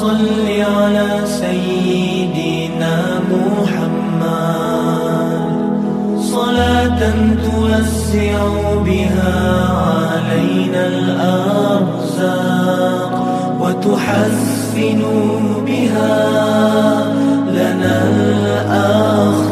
صل على سيدنا محمد. صلاة توسع بها علينا الأرزاق وتحسن بها لنا الأخلاق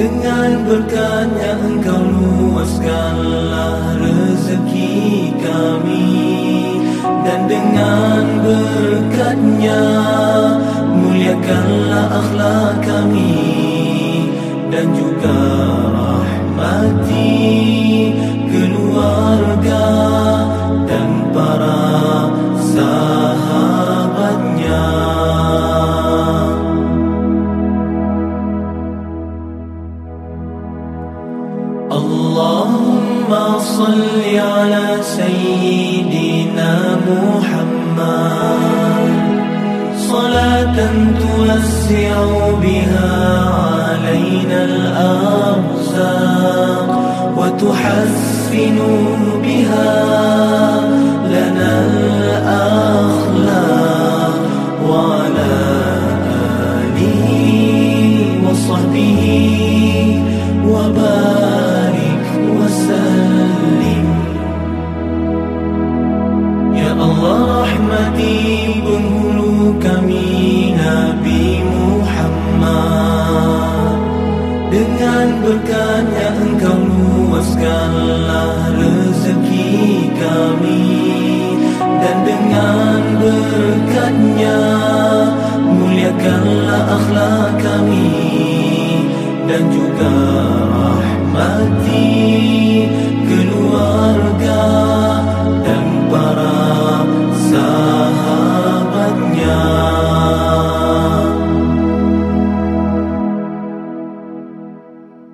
Dengan berkatnya engkau luaskanlah rezeki kami. Dan dengan berkatnya muliakanlah akhlak kami. Dan juga rahmati keluarga dan para sahabatnya اللهم صل على سيدنا محمد. صلاة توسع بها علينا الأرزاق وتحسن بها لنا الأخلاق وعلى آله وصحبه rahmati penghulu kami Nabi Muhammad. Dengan berkatnya engkau luaskanlah rezeki kami. Dan dengan berkatnya